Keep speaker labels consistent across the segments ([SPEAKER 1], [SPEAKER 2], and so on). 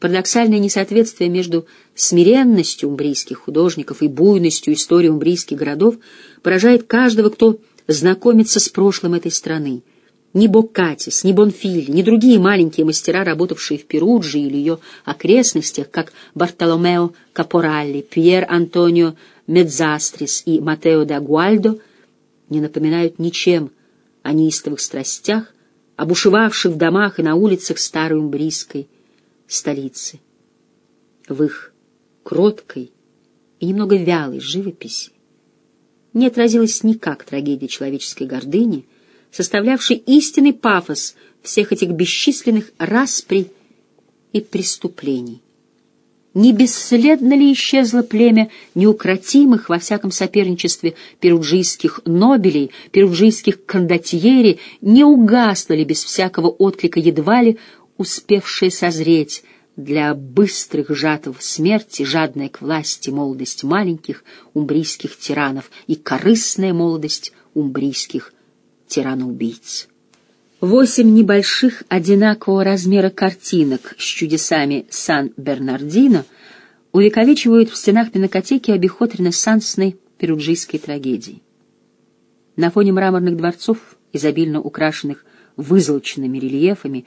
[SPEAKER 1] Парадоксальное несоответствие между смиренностью умбрийских художников и буйностью истории умбрийских городов поражает каждого, кто знакомится с прошлым этой страны. Ни Боккатис, ни Бонфиль, ни другие маленькие мастера, работавшие в Перудже или ее окрестностях, как Бартоломео Капоралли, Пьер Антонио Медзастрис и Матео да Гуальдо, не напоминают ничем о неистовых страстях, обушевавших в домах и на улицах старой умбрийской столицы. В их кроткой и немного вялой живописи не отразилась никак трагедия человеческой гордыни, составлявшей истинный пафос всех этих бесчисленных распри и преступлений. Не бесследно ли исчезло племя неукротимых во всяком соперничестве перуджийских нобелей, перуджийских кондотьери, не угасло ли без всякого отклика едва ли успевшее созреть для быстрых жатов смерти, жадная к власти молодость маленьких умбрийских тиранов и корыстная молодость умбрийских тираноубийц. Восемь небольших одинакового размера картинок с чудесами Сан-Бернардино увековечивают в стенах пинокотеки обиход ренессансной перуджийской трагедии. На фоне мраморных дворцов, изобильно украшенных вызолоченными рельефами,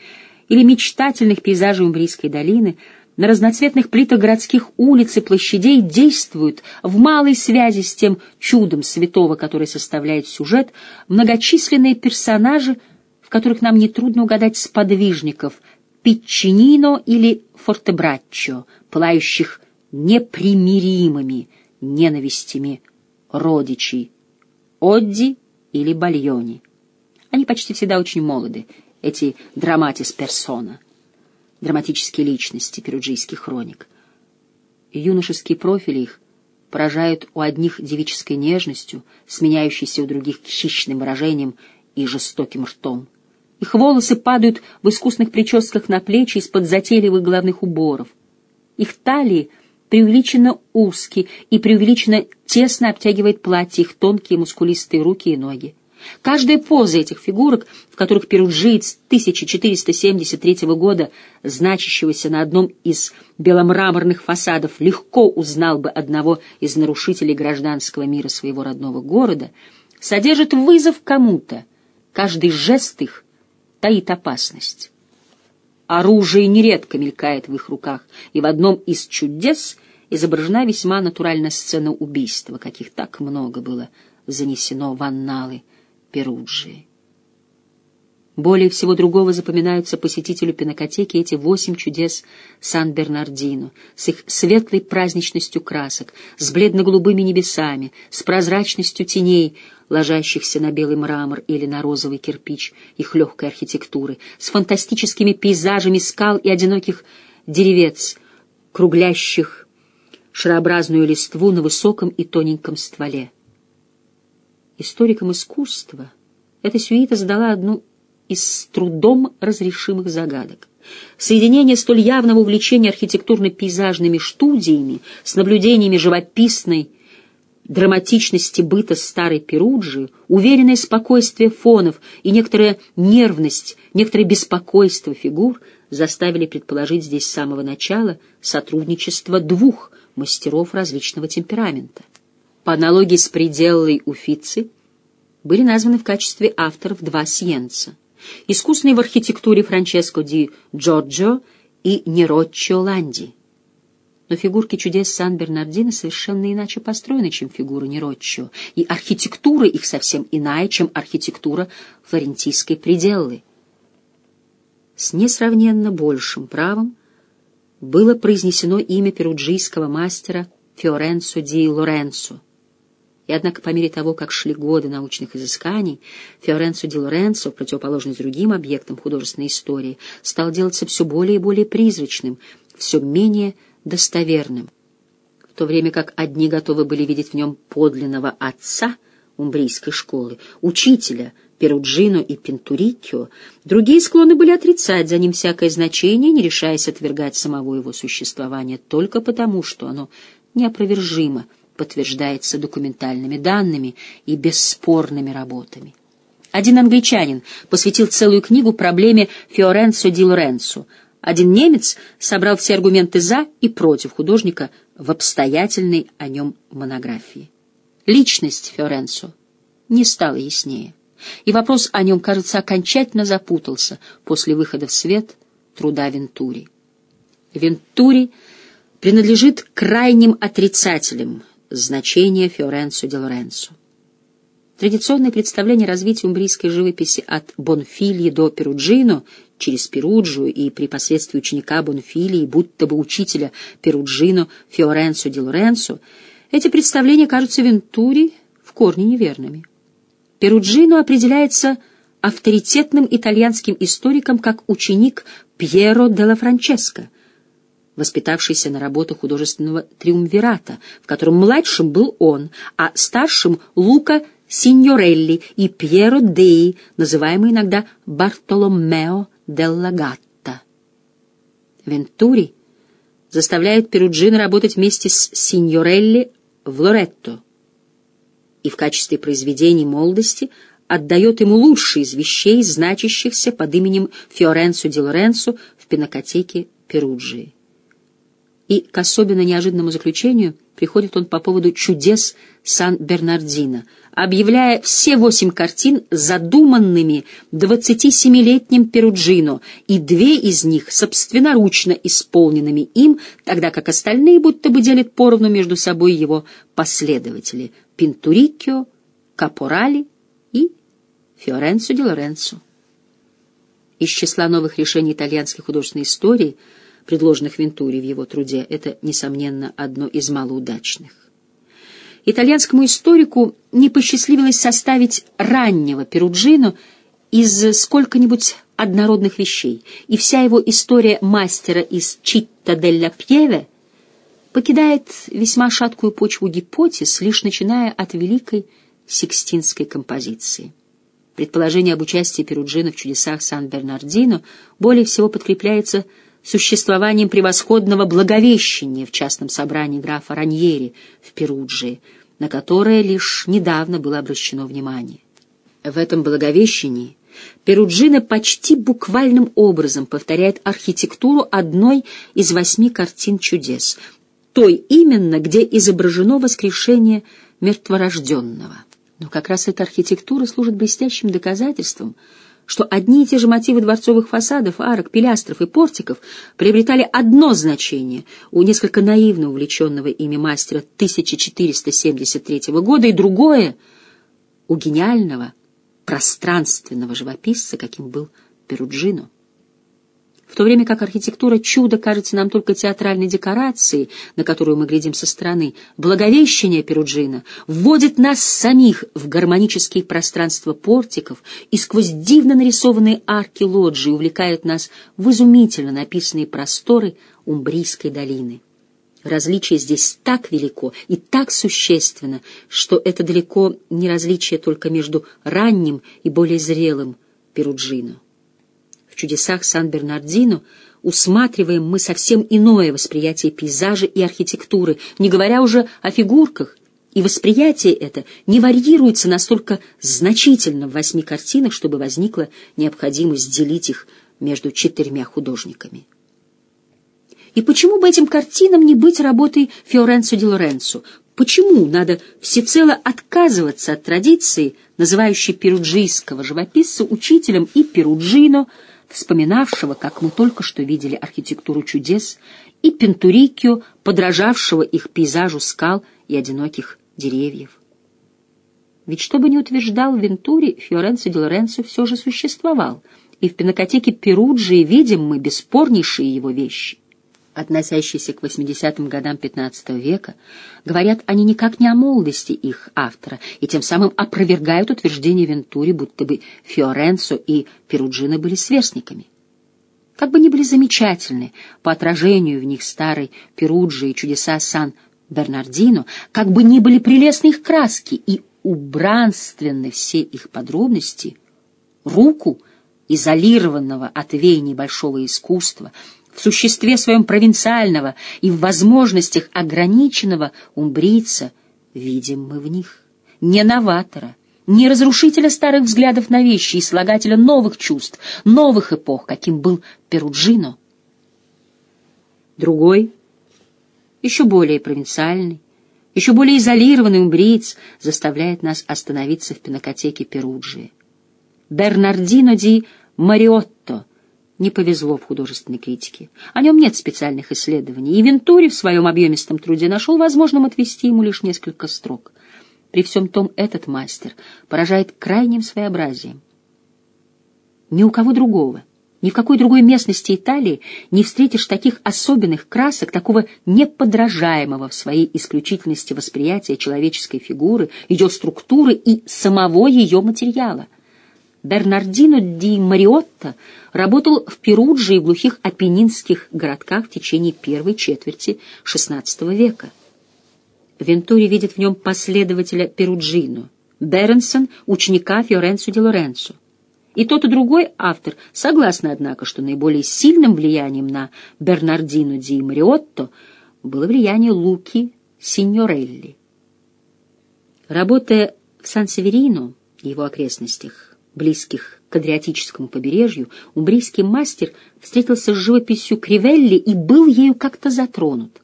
[SPEAKER 1] или мечтательных пейзажей Умбрийской долины, на разноцветных плитах городских улиц и площадей действуют в малой связи с тем чудом святого, который составляет сюжет, многочисленные персонажи, в которых нам нетрудно угадать сподвижников Пиччинино или Фортебраччо, пылающих непримиримыми ненавистями родичей Одди или Бальони. Они почти всегда очень молоды, эти драматис персона, драматические личности перуджийских хроник. Юношеские профили их поражают у одних девической нежностью, сменяющейся у других хищным выражением и жестоким ртом. Их волосы падают в искусных прическах на плечи из-под затейливых головных уборов. Их талии преувеличенно узкие и преувеличенно тесно обтягивает платье их тонкие мускулистые руки и ноги. Каждая поза этих фигурок, в которых перуджиец 1473 года, значащегося на одном из беломраморных фасадов, легко узнал бы одного из нарушителей гражданского мира своего родного города, содержит вызов кому-то. Каждый жест их таит опасность. Оружие нередко мелькает в их руках, и в одном из чудес изображена весьма натуральная сцена убийства, каких так много было занесено в анналы Перуджии. Более всего другого запоминаются посетителю пинокотеки эти восемь чудес Сан-Бернардино, с их светлой праздничностью красок, с бледно-голубыми небесами, с прозрачностью теней, ложащихся на белый мрамор или на розовый кирпич их легкой архитектуры, с фантастическими пейзажами скал и одиноких деревец, круглящих шарообразную листву на высоком и тоненьком стволе. Историкам искусства эта сюита задала одну из с трудом разрешимых загадок. Соединение столь явного увлечения архитектурно-пейзажными студиями с наблюдениями живописной драматичности быта старой Перуджи, уверенное спокойствие фонов и некоторая нервность, некоторое беспокойство фигур заставили предположить здесь с самого начала сотрудничество двух мастеров различного темперамента по аналогии с пределой Уфицы, были названы в качестве авторов два сиенца. Искусные в архитектуре Франческо ди Джорджо и Нероччо Ланди. Но фигурки чудес Сан-Бернардино совершенно иначе построены, чем фигуры Нероччо, и архитектура их совсем иная, чем архитектура флорентийской пределлы. С несравненно большим правом было произнесено имя перуджийского мастера Фиоренцо ди Лоренцо, и однако по мере того, как шли годы научных изысканий, Фиоренцо ди Лоренцо, в противоположность другим объектам художественной истории, стал делаться все более и более призрачным, все менее достоверным. В то время как одни готовы были видеть в нем подлинного отца умбрийской школы, учителя Перуджино и Пентурикио, другие склонны были отрицать за ним всякое значение, не решаясь отвергать самого его существования только потому, что оно неопровержимо — подтверждается документальными данными и бесспорными работами. Один англичанин посвятил целую книгу проблеме Фиоренцо ди Лоренцо, Один немец собрал все аргументы «за» и «против» художника в обстоятельной о нем монографии. Личность Фиоренцо не стала яснее, и вопрос о нем, кажется, окончательно запутался после выхода в свет труда Вентури. Вентури принадлежит крайним отрицателям значения Фиоренцо де Лоренцо. Традиционное представление развития умбрийской живописи от Бонфильи до Перуджино через Перуджию и при посредстве ученика Бонфилии, будто бы учителя Перуджино Фиоренцо ди Лоренцо, эти представления кажутся Вентури в корне неверными. Перуджино определяется авторитетным итальянским историком как ученик Пьеро делла Франческо, воспитавшийся на работах художественного триумвирата, в котором младшим был он, а старшим — Лука Синьорелли и Пьеро Деи, называемый иногда Бартоломео Делла Гатта. Вентури заставляет Перуджино работать вместе с Синьорелли в Лоретто и в качестве произведений молодости отдает ему лучшие из вещей, значащихся под именем Фиоренцо ди Лоренцо в пинокотеке Перуджии. И к особенно неожиданному заключению приходит он по поводу чудес Сан-Бернардино — объявляя все восемь картин задуманными 27-летним Перуджино, и две из них собственноручно исполненными им, тогда как остальные будто бы делят поровну между собой его последователи — Пинтурикио, Капорали и Фиоренцо де Лоренцо. Из числа новых решений итальянской художественной истории, предложенных Вентури в его труде, это, несомненно, одно из малоудачных итальянскому историку не посчастливилось составить раннего Перуджино из сколько-нибудь однородных вещей, и вся его история мастера из Читта делла Пьеве покидает весьма шаткую почву гипотез, лишь начиная от великой сикстинской композиции. Предположение об участии Перуджино в чудесах Сан-Бернардино более всего подкрепляется существованием превосходного благовещения в частном собрании графа Раньери в Перуджии, на которое лишь недавно было обращено внимание. В этом благовещении Перуджина почти буквальным образом повторяет архитектуру одной из восьми картин чудес, той именно, где изображено воскрешение мертворожденного. Но как раз эта архитектура служит блестящим доказательством — что одни и те же мотивы дворцовых фасадов, арок, пилястров и портиков приобретали одно значение у несколько наивно увлеченного ими мастера 1473 года и другое у гениального пространственного живописца, каким был Перуджино в то время как архитектура чуда кажется нам только театральной декорацией, на которую мы глядим со стороны, благовещение Перуджина вводит нас самих в гармонические пространства портиков и сквозь дивно нарисованные арки лоджии увлекает нас в изумительно написанные просторы Умбрийской долины. Различие здесь так велико и так существенно, что это далеко не различие только между ранним и более зрелым Перуджино. Чудесах Сан-Бернардино усматриваем мы совсем иное восприятие пейзажа и архитектуры, не говоря уже о фигурках, и восприятие это не варьируется настолько значительно в восьми картинах, чтобы возникла необходимость делить их между четырьмя художниками. И почему бы этим картинам не быть работой Фиоренцо ди Лоренцо? Почему надо всецело отказываться от традиции, называющей перуджийского живописца учителем и перуджино, вспоминавшего, как мы только что видели архитектуру чудес, и Пентурикио, подражавшего их пейзажу скал и одиноких деревьев. Ведь что бы ни утверждал Вентури, Фиоренцо де Лоренцо все же существовал, и в пинокотеке Перуджии видим мы бесспорнейшие его вещи относящиеся к 80-м годам XV века, говорят они никак не о молодости их автора и тем самым опровергают утверждение Вентури, будто бы Фиоренцо и Перуджино были сверстниками. Как бы ни были замечательны по отражению в них старой Перуджи и чудеса Сан-Бернардино, как бы ни были прелестны их краски и убранственны все их подробности, руку изолированного от веяний большого искусства — в существе своем провинциального и в возможностях ограниченного умбрийца видим мы в них. Не новатора, не разрушителя старых взглядов на вещи и слагателя новых чувств, новых эпох, каким был Перуджино, Другой, еще более провинциальный, еще более изолированный умбриец заставляет нас остановиться в пинокотеке Перуджии. Бернардино ди Мариотто не повезло в художественной критике. О нем нет специальных исследований, и Вентури в своем объемистом труде нашел возможным отвести ему лишь несколько строк. При всем том этот мастер поражает крайним своеобразием. Ни у кого другого — ни в какой другой местности Италии не встретишь таких особенных красок, такого неподражаемого в своей исключительности восприятия человеческой фигуры, ее структуры и самого ее материала. Бернардино ди Мариотто работал в Перудже и в глухих апеннинских городках в течение первой четверти XVI века. Вентури видит в нем последователя Перуджино, Беренсон — ученика Фиоренцо ди Лоренцо. И тот, и другой автор согласны, однако, что наиболее сильным влиянием на Бернардино ди Мариотто было влияние Луки Синьорелли. Работая в Сан-Северино и его окрестностях, близких к Адриатическому побережью, умбрийский мастер встретился с живописью Кривелли и был ею как-то затронут.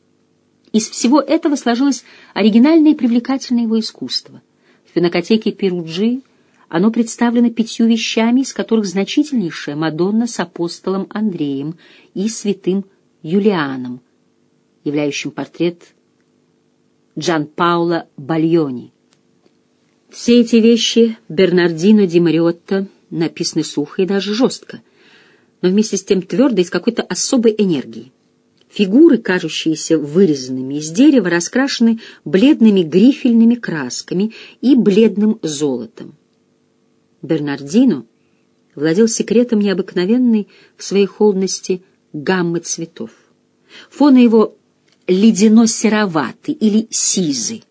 [SPEAKER 1] Из всего этого сложилось оригинальное и привлекательное его искусство. В пинокотеке Перуджи оно представлено пятью вещами, из которых значительнейшая Мадонна с апостолом Андреем и святым Юлианом, являющим портрет Джан Пауло Бальони. Все эти вещи Бернардино ди Мариотто написаны сухо и даже жестко, но вместе с тем твердо и с какой-то особой энергией. Фигуры, кажущиеся вырезанными из дерева, раскрашены бледными грифельными красками и бледным золотом. Бернардино владел секретом необыкновенной в своей холодности гаммы цветов. Фон его ледяно-сероватый или сизый.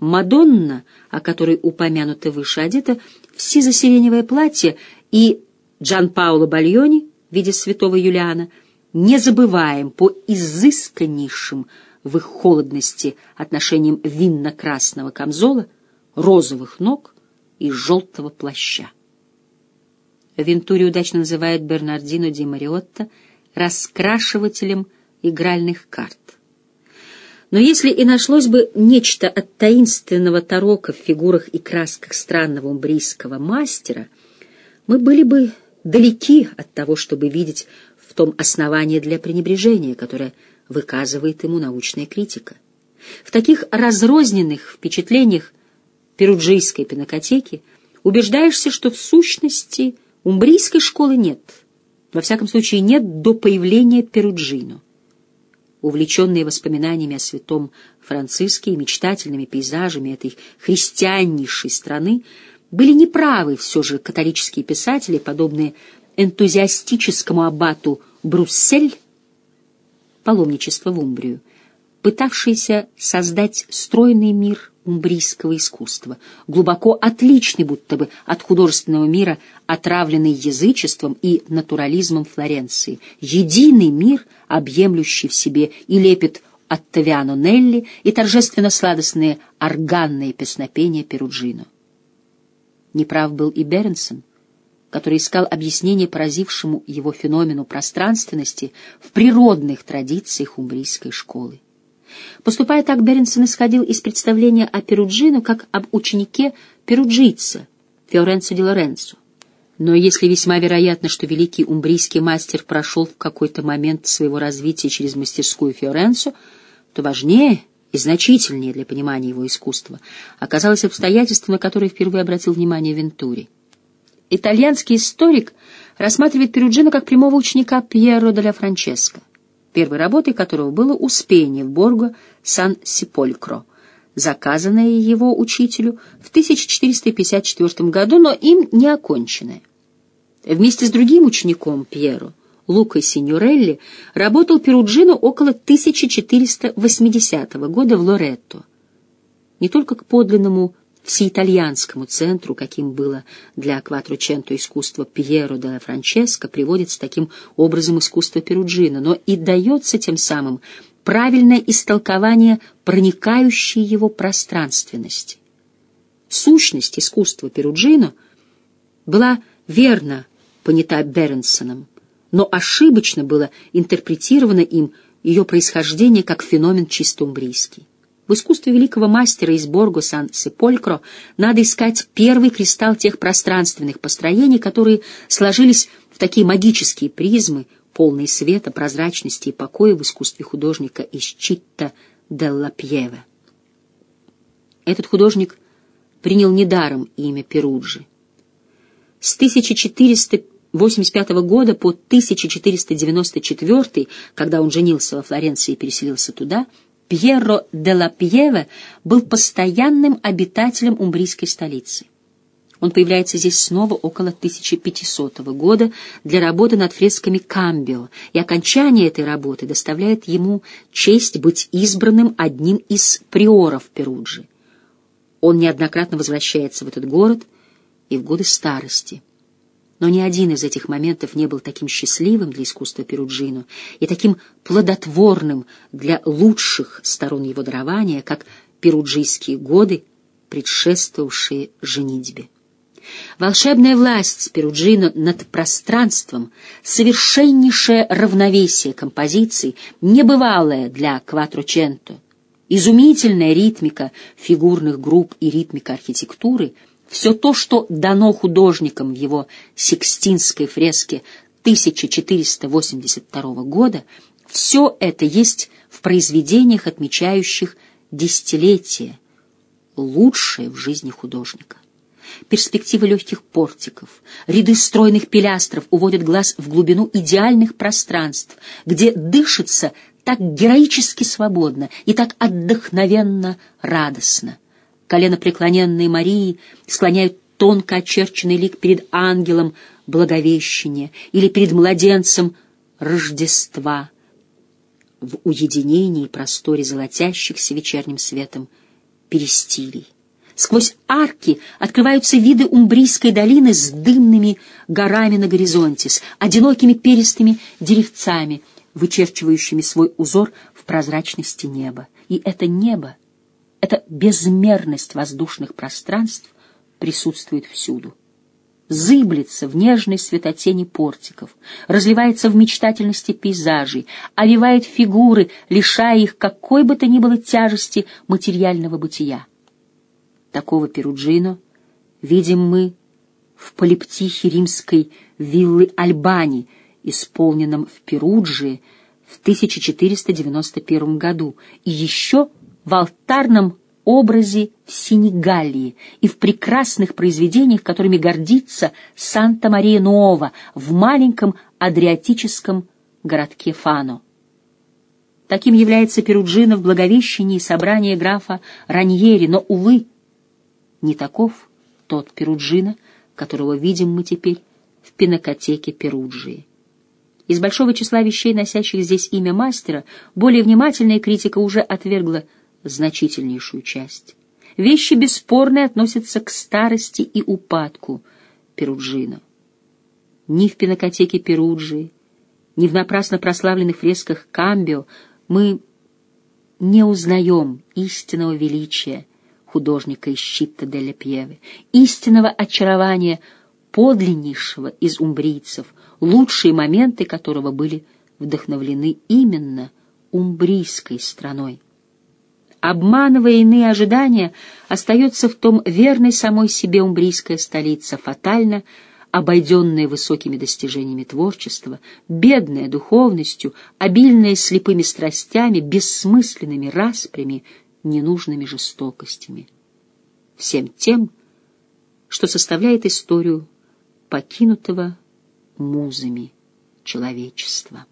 [SPEAKER 1] Мадонна, о которой упомянуто выше, одета в сизо-сиреневое платье, и Джан Пауло Бальони в виде святого Юлиана не забываем по изысканнейшим в их холодности отношениям винно-красного камзола, розовых ног — и желтого плаща. Вентури удачно называет Бернардино ди Мариотто раскрашивателем игральных карт. Но если и нашлось бы нечто от таинственного тарока в фигурах и красках странного умбрийского мастера, мы были бы далеки от того, чтобы видеть в том основание для пренебрежения, которое выказывает ему научная критика. В таких разрозненных впечатлениях перуджийской пинокотеки, убеждаешься, что в сущности умбрийской школы нет. Во всяком случае, нет до появления Перуджино. Увлеченные воспоминаниями о святом Франциске и мечтательными пейзажами этой христианнейшей страны, были неправы все же католические писатели, подобные энтузиастическому аббату Бруссель, паломничество в Умбрию, пытавшиеся создать стройный мир умбрийского искусства, глубоко отличный будто бы от художественного мира, отравленный язычеством и натурализмом Флоренции, единый мир, объемлющий в себе и лепит Оттавиано Нелли и торжественно-сладостные органные песнопения Перуджино. Неправ был и Беренсон, который искал объяснение поразившему его феномену пространственности в природных традициях умбрийской школы. Поступая так, Беренсон исходил из представления о Перуджино как об ученике перуджийца Фиоренцо ди Лоренцо. Но если весьма вероятно, что великий умбрийский мастер прошел в какой-то момент своего развития через мастерскую Фиоренцо, то важнее и значительнее для понимания его искусства оказалось обстоятельство, на которое впервые обратил внимание Вентури. Итальянский историк рассматривает Перуджино как прямого ученика Пьеро де ла Франческо первой работой которого было «Успение в Борго Сан-Сиполькро», заказанное его учителю в 1454 году, но им не оконченное. Вместе с другим учеником Пьеро, Лукой Синьорелли, работал Перуджино около 1480 года в Лоретто. Не только к подлинному всеитальянскому центру, каким было для Акватрученто искусство Пьеро де Франческо, приводится таким образом искусство Перуджино, но и дается тем самым правильное истолкование проникающей его пространственности. Сущность искусства Перуджино была верно понята Бернсоном, но ошибочно было интерпретировано им ее происхождение как феномен чисто умбрийский. В искусстве великого мастера из Борго Сан-Сеполькро надо искать первый кристалл тех пространственных построений, которые сложились в такие магические призмы, полные света, прозрачности и покоя в искусстве художника из Читта Делла Пьеве. Этот художник принял недаром имя Перуджи. С 1485 года по 1494, когда он женился во Флоренции и переселился туда, Пьеро де ла Пьеве был постоянным обитателем умбрийской столицы. Он появляется здесь снова около 1500 года для работы над фресками Камбио, и окончание этой работы доставляет ему честь быть избранным одним из приоров Перуджи. Он неоднократно возвращается в этот город и в годы старости. Но ни один из этих моментов не был таким счастливым для искусства Перуджино и таким плодотворным для лучших сторон его дарования, как перуджийские годы, предшествовавшие женитьбе. Волшебная власть Перуджино над пространством, совершеннейшее равновесие композиций, небывалое для Кватроченто, изумительная ритмика фигурных групп и ритмика архитектуры — все то, что дано художникам в его Сикстинской фреске 1482 года, все это есть в произведениях, отмечающих десятилетия, лучшее в жизни художника. Перспективы легких портиков, ряды стройных пилястров уводят глаз в глубину идеальных пространств, где дышится так героически свободно и так отдохновенно радостно коленопреклоненные Марии склоняют тонко очерченный лик перед ангелом Благовещения или перед младенцем Рождества в уединении и просторе золотящихся вечерним светом перестилей. Сквозь арки открываются виды Умбрийской долины с дымными горами на горизонте, с одинокими перистыми деревцами, вычерчивающими свой узор в прозрачности неба. И это небо эта безмерность воздушных пространств присутствует всюду. Зыблется в нежной светотени портиков, разливается в мечтательности пейзажей, овивает фигуры, лишая их какой бы то ни было тяжести материального бытия. Такого Перуджино видим мы в полиптихе римской виллы Альбани, исполненном в Перуджии в 1491 году, и еще в алтарном образе в Сенегалии и в прекрасных произведениях, которыми гордится Санта-Мария-Нуова в маленьком адриатическом городке Фано. Таким является Перуджино в Благовещении собрание графа Раньери, но, увы, не таков тот Перуджино, которого видим мы теперь в пинокотеке Перуджии. Из большого числа вещей, носящих здесь имя мастера, более внимательная критика уже отвергла значительнейшую часть. Вещи бесспорные относятся к старости и упадку Перуджино. Ни в пинокотеке Перуджи, ни в напрасно прославленных фресках Камбио мы не узнаем истинного величия художника из Щитта де Пьеве, истинного очарования подлиннейшего из умбрийцев, лучшие моменты которого были вдохновлены именно умбрийской страной обманывая иные ожидания, остается в том верной самой себе умбрийская столица, фатально обойденная высокими достижениями творчества, бедная духовностью, обильная слепыми страстями, бессмысленными распрями, ненужными жестокостями. Всем тем, что составляет историю покинутого музами человечества.